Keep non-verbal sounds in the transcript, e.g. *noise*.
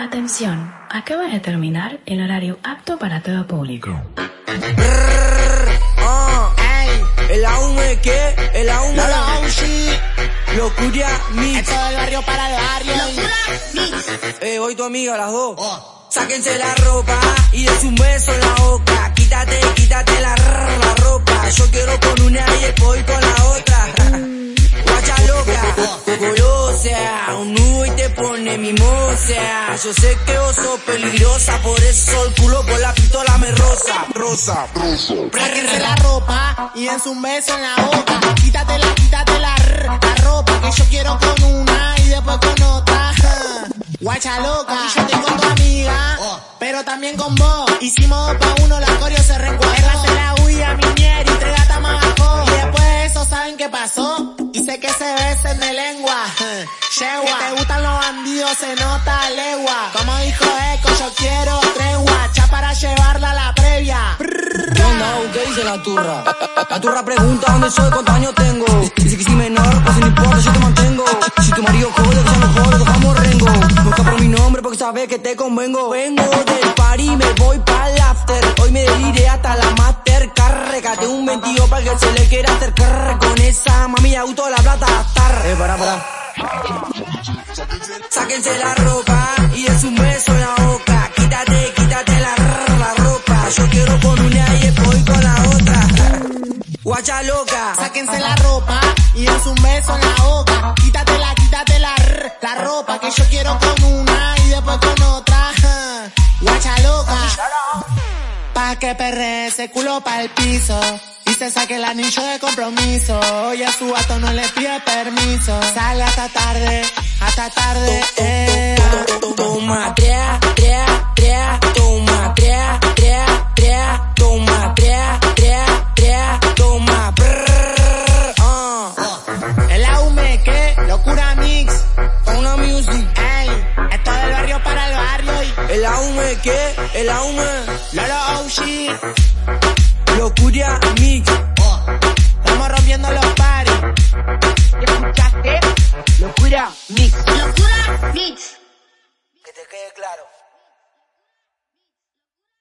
Atención, acaba de terminar el horario apto para todo público. Ah, el aume que, el aume. No lo Locura mix. Esto del barrio para el barrio. Eh, voy tu amiga, las dos. Sáquense la ropa y des un te pone mimosa. Yo sé que vos sos peligrosa, por eso el culo por la pistola me rosa. Rosa, rosa. Sáquense la ropa y dense un beso en la boca. Quítatela, quítatela, la ropa. Que yo quiero con una y después con otra. Guacha loca, y yo con tu amiga, pero también con vos. Hicimos dos pa' uno, la coreo se se la huya, minier y tres gatas más *laughs* que de lengua. Yegua, te gustan los bandidos, se nota legua. Como dijo Eco, yo quiero tregua. Cha para llevarla a la previa. ¿Qué onda? ¿Qué dice la turra? La turra pregunta dónde soy, cuántos años tengo. Dice que si menor, pues no importa, yo te mantengo. Si tu marido jode, que sea mejor, dejamos rengo. Nunca por mi nombre porque sabes que te convengo. Vengo del party, me voy pa'l after. Hoy me deliré hasta la master. Carregate un 22 para que se le quiera hacer carre con esa mami auto la plata estar. Eh, para, para. Sáquense la ropa y es un beso en la boca. Quítate, quítate la, la ropa. Yo quiero con una y voy con la otra. Guacha loca. Sáquense la ropa y dense un beso en la boca. Quítatela, quítatela, rr, la ropa. Que yo quiero con una Que perre ese culo pa' el piso. Y se saque el anillo de compromiso. Hoy a su gato no le pide permiso. Sale hasta tarde, hasta tarde. Eh. El aume, ¿qué? El aume. OG. Locura mix.